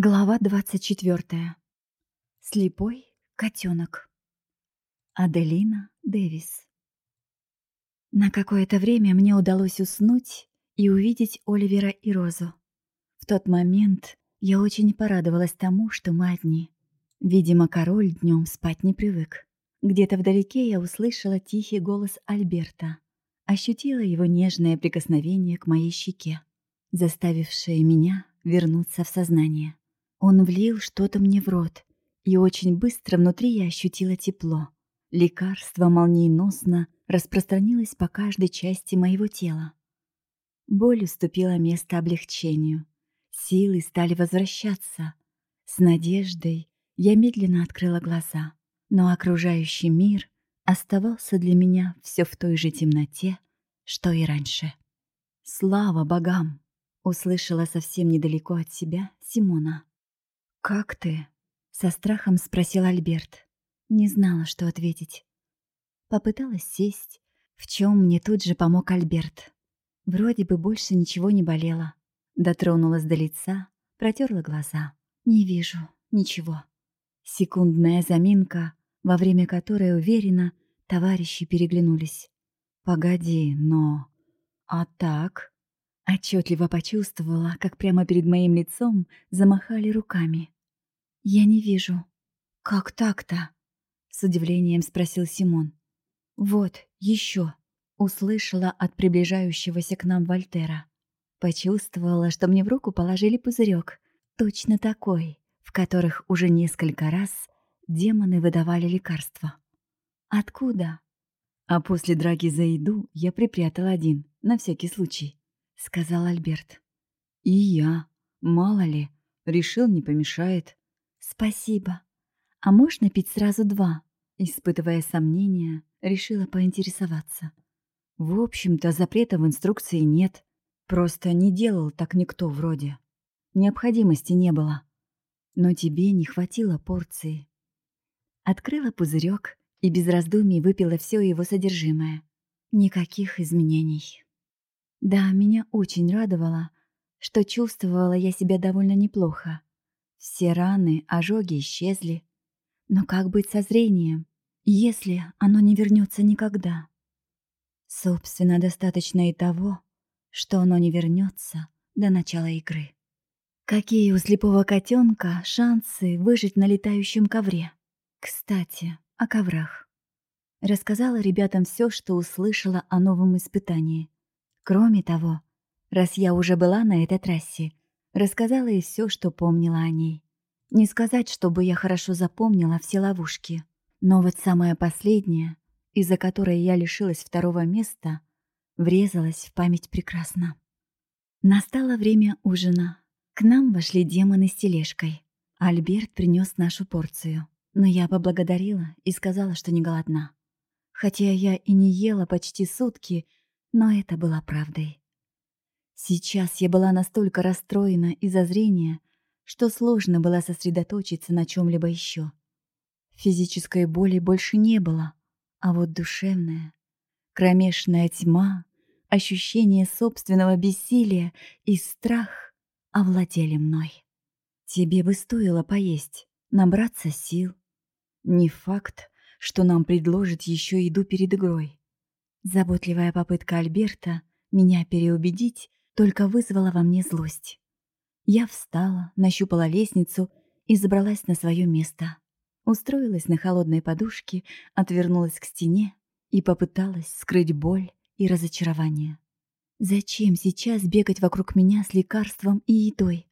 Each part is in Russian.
Глава 24. Слепой котенок. Аделина Дэвис. На какое-то время мне удалось уснуть и увидеть Оливера и Розу. В тот момент я очень порадовалась тому, что мы одни. Видимо, король днем спать не привык. Где-то вдалеке я услышала тихий голос Альберта, ощутила его нежное прикосновение к моей щеке, заставившее меня вернуться в сознание. Он влил что-то мне в рот, и очень быстро внутри я ощутила тепло. Лекарство молниеносно распространилось по каждой части моего тела. Боль уступила место облегчению. Силы стали возвращаться. С надеждой я медленно открыла глаза, но окружающий мир оставался для меня все в той же темноте, что и раньше. «Слава богам!» — услышала совсем недалеко от себя Симона. «Как ты?» — со страхом спросил Альберт. Не знала, что ответить. Попыталась сесть, в чем мне тут же помог Альберт. Вроде бы больше ничего не болело. Дотронулась до лица, протерла глаза. Не вижу ничего. Секундная заминка, во время которой, уверенно, товарищи переглянулись. «Погоди, но...» «А так?» Отчетливо почувствовала, как прямо перед моим лицом замахали руками. «Я не вижу». «Как так-то?» — с удивлением спросил Симон. «Вот, еще», — услышала от приближающегося к нам Вольтера. Почувствовала, что мне в руку положили пузырек, точно такой, в которых уже несколько раз демоны выдавали лекарства. «Откуда?» А после драки за еду я припрятал один, на всякий случай. — сказал Альберт. «И я. Мало ли. Решил, не помешает». «Спасибо. А можно пить сразу два?» Испытывая сомнения, решила поинтересоваться. «В общем-то, запрета в инструкции нет. Просто не делал так никто вроде. Необходимости не было. Но тебе не хватило порции». Открыла пузырек и без раздумий выпила все его содержимое. Никаких изменений. Да, меня очень радовало, что чувствовала я себя довольно неплохо. Все раны, ожоги исчезли. Но как быть со зрением, если оно не вернется никогда? Собственно, достаточно и того, что оно не вернется до начала игры. Какие у слепого котенка шансы выжить на летающем ковре? Кстати, о коврах. Рассказала ребятам все, что услышала о новом испытании. Кроме того, раз я уже была на этой трассе, рассказала и все, что помнила о ней. Не сказать, чтобы я хорошо запомнила все ловушки, но вот самое последнее, из-за которой я лишилась второго места, врезалась в память прекрасно. Настало время ужина. К нам вошли демоны с тележкой. Альберт принес нашу порцию, но я поблагодарила и сказала, что не голодна. Хотя я и не ела почти сутки, но это было правдой. Сейчас я была настолько расстроена из-за зрения, что сложно было сосредоточиться на чем-либо еще. Физической боли больше не было, а вот душевная, кромешная тьма, ощущение собственного бессилия и страх овладели мной. Тебе бы стоило поесть, набраться сил. Не факт, что нам предложат еще еду перед игрой. Заботливая попытка Альберта меня переубедить только вызвала во мне злость. Я встала, нащупала лестницу и забралась на свое место. Устроилась на холодной подушке, отвернулась к стене и попыталась скрыть боль и разочарование. Зачем сейчас бегать вокруг меня с лекарством и едой?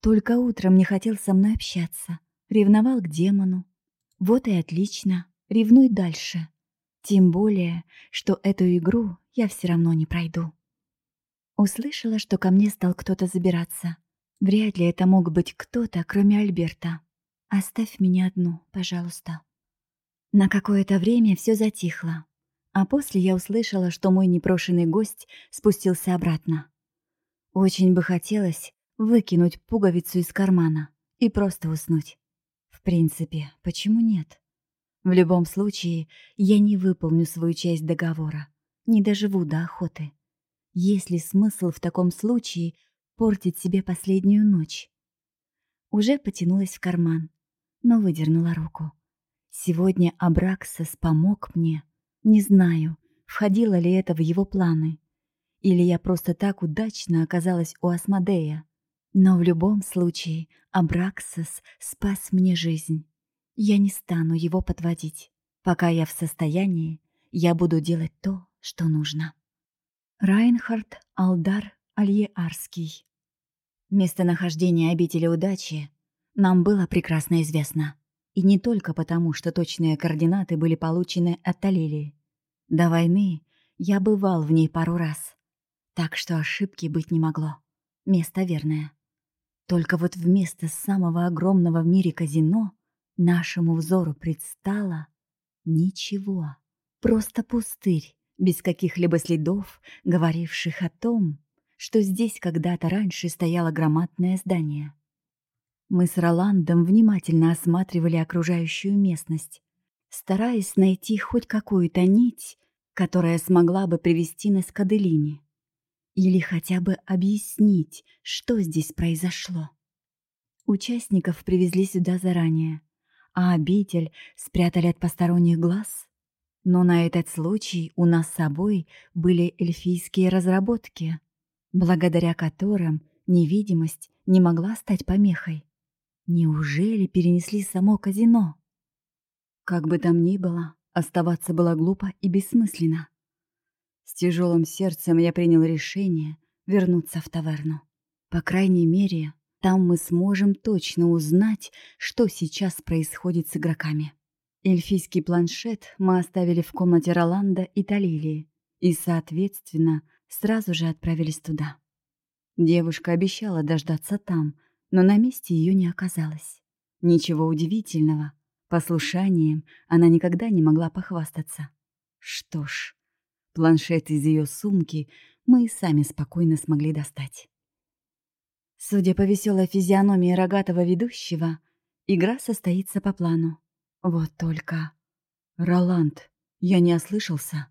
Только утром не хотел со мной общаться, ревновал к демону. Вот и отлично, ревнуй дальше. Тем более, что эту игру я все равно не пройду. Услышала, что ко мне стал кто-то забираться. Вряд ли это мог быть кто-то, кроме Альберта. Оставь меня одну, пожалуйста. На какое-то время все затихло, а после я услышала, что мой непрошенный гость спустился обратно. Очень бы хотелось выкинуть пуговицу из кармана и просто уснуть. В принципе, почему нет? В любом случае, я не выполню свою часть договора, не доживу до охоты. Есть ли смысл в таком случае портить себе последнюю ночь? Уже потянулась в карман, но выдернула руку. Сегодня Абраксас помог мне. Не знаю, входило ли это в его планы. Или я просто так удачно оказалась у Асмодея. Но в любом случае Абраксас спас мне жизнь. Я не стану его подводить. Пока я в состоянии, я буду делать то, что нужно. Райнхард Алдар Альеарский Местонахождение обители удачи нам было прекрасно известно. И не только потому, что точные координаты были получены от Талилии. До войны я бывал в ней пару раз, так что ошибки быть не могло. Место верное. Только вот вместо самого огромного в мире казино нашему взору предстало ничего. Просто пустырь, без каких-либо следов, говоривших о том, что здесь когда-то раньше стояло громадное здание. Мы с Роландом внимательно осматривали окружающую местность, стараясь найти хоть какую-то нить, которая смогла бы привести нас к Аделине. Или хотя бы объяснить, что здесь произошло. Участников привезли сюда заранее, а обитель спрятали от посторонних глаз. Но на этот случай у нас с собой были эльфийские разработки, благодаря которым невидимость не могла стать помехой. Неужели перенесли само казино? Как бы там ни было, оставаться было глупо и бессмысленно. С тяжелым сердцем я принял решение вернуться в таверну. По крайней мере, там мы сможем точно узнать, что сейчас происходит с игроками. Эльфийский планшет мы оставили в комнате Роланда и Талилии и, соответственно, сразу же отправились туда. Девушка обещала дождаться там — но на месте ее не оказалось. Ничего удивительного. Послушанием она никогда не могла похвастаться. Что ж, планшет из ее сумки мы и сами спокойно смогли достать. Судя по веселой физиономии рогатого ведущего, игра состоится по плану. Вот только... «Роланд, я не ослышался?»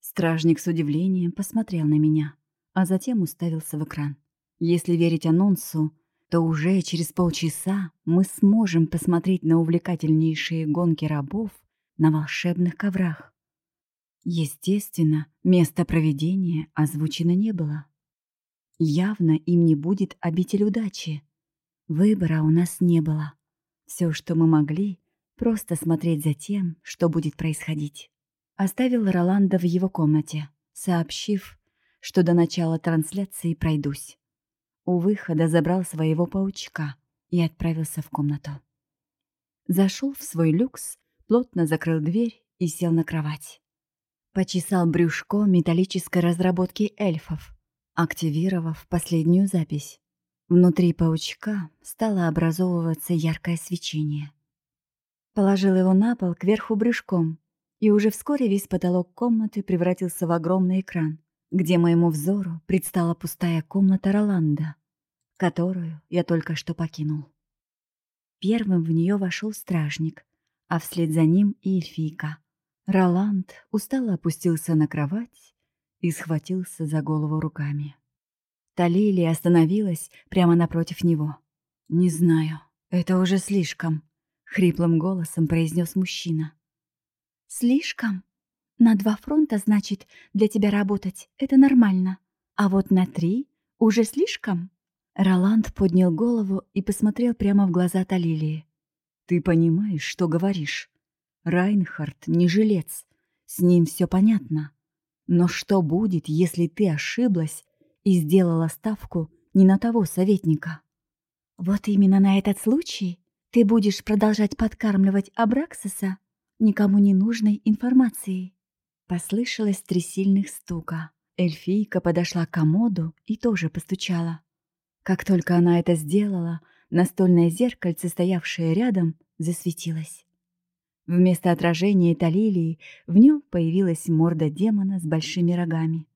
Стражник с удивлением посмотрел на меня, а затем уставился в экран. Если верить анонсу, то уже через полчаса мы сможем посмотреть на увлекательнейшие гонки рабов на волшебных коврах. Естественно, место проведения озвучено не было. Явно им не будет обитель удачи. Выбора у нас не было. Все, что мы могли, просто смотреть за тем, что будет происходить. Оставил Роланда в его комнате, сообщив, что до начала трансляции пройдусь. У выхода забрал своего паучка и отправился в комнату. Зашел в свой люкс, плотно закрыл дверь и сел на кровать. Почесал брюшко металлической разработки эльфов, активировав последнюю запись. Внутри паучка стало образовываться яркое свечение. Положил его на пол кверху брюшком, и уже вскоре весь потолок комнаты превратился в огромный экран, где моему взору предстала пустая комната Роланда, которую я только что покинул. Первым в нее вошел стражник, а вслед за ним и эльфийка. Роланд устало опустился на кровать и схватился за голову руками. Талили остановилась прямо напротив него. «Не знаю, это уже слишком», — хриплым голосом произнес мужчина. «Слишком? На два фронта, значит, для тебя работать — это нормально. А вот на три уже слишком?» Роланд поднял голову и посмотрел прямо в глаза Талилии. «Ты понимаешь, что говоришь? Райнхард не жилец, с ним все понятно. Но что будет, если ты ошиблась и сделала ставку не на того советника?» «Вот именно на этот случай ты будешь продолжать подкармливать Абраксиса никому не нужной информацией». Послышалось три сильных стука. Эльфийка подошла к комоду и тоже постучала. Как только она это сделала, настольное зеркальце, стоявшее рядом, засветилось. Вместо отражения Талилии в нем появилась морда демона с большими рогами.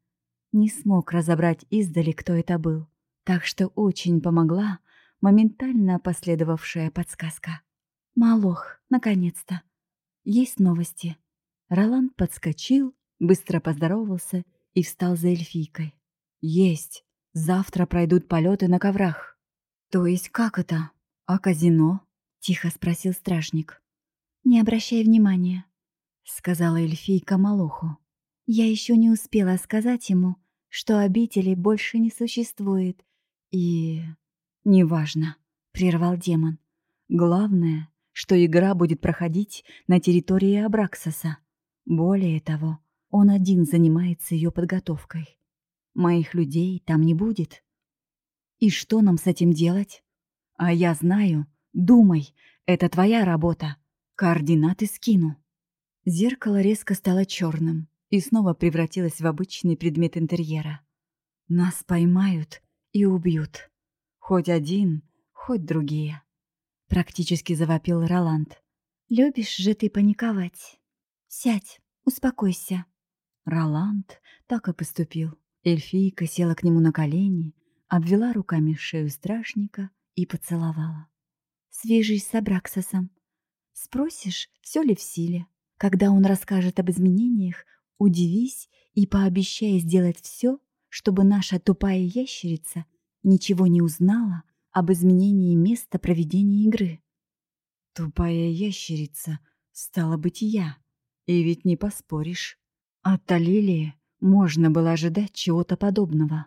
Не смог разобрать издали, кто это был, так что очень помогла моментально последовавшая подсказка. «Малох, наконец-то! Есть новости!» Роланд подскочил, быстро поздоровался и встал за эльфийкой. «Есть!» Завтра пройдут полеты на коврах. То есть как это? «А казино?» — тихо спросил стражник. «Не обращай внимания», — сказала эльфийка Малуху. «Я еще не успела сказать ему, что обители больше не существует, и...» «Неважно», — прервал демон. «Главное, что игра будет проходить на территории Абраксаса. Более того, он один занимается ее подготовкой. Моих людей там не будет. И что нам с этим делать? А я знаю. Думай, это твоя работа. Координаты скину. Зеркало резко стало черным и снова превратилось в обычный предмет интерьера. Нас поймают и убьют. Хоть один, хоть другие. Практически завопил Роланд. Любишь же ты паниковать. Сядь, успокойся. Роланд так и поступил. Эльфийка села к нему на колени, обвела руками шею страшника и поцеловала. «Свяжись с Абраксосом. Спросишь, все ли в силе. Когда он расскажет об изменениях, удивись и пообещай сделать все, чтобы наша тупая ящерица ничего не узнала об изменении места проведения игры. Тупая ящерица стала быть я, и ведь не поспоришь. От Талилии можно было ожидать чего-то подобного.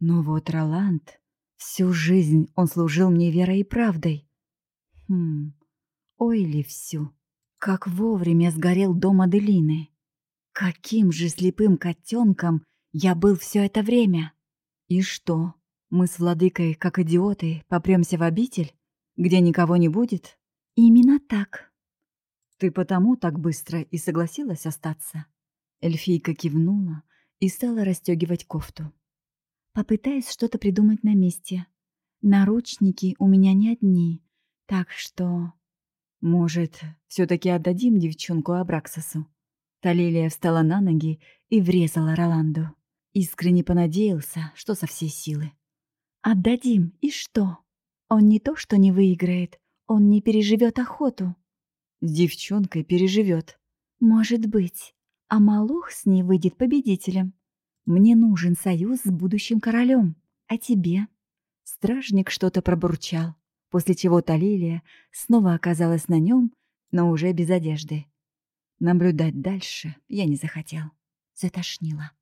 Но вот Роланд... Всю жизнь он служил мне верой и правдой. Хм, ой ли всю. Как вовремя сгорел дом Аделины. Каким же слепым котенком я был все это время. И что, мы с владыкой, как идиоты, попремся в обитель, где никого не будет? Именно так. Ты потому так быстро и согласилась остаться? Эльфийка кивнула и стала расстегивать кофту. Попытаюсь что-то придумать на месте. Наручники у меня не одни, так что... Может, все таки отдадим девчонку Абраксасу? Талилия встала на ноги и врезала Роланду. Искренне понадеялся, что со всей силы. «Отдадим, и что? Он не то, что не выиграет, он не переживет охоту». «С девчонкой переживет. «Может быть а Малух с ней выйдет победителем. Мне нужен союз с будущим королем. А тебе?» Стражник что-то пробурчал, после чего Талилия снова оказалась на нем, но уже без одежды. Наблюдать дальше я не захотел. Затошнило.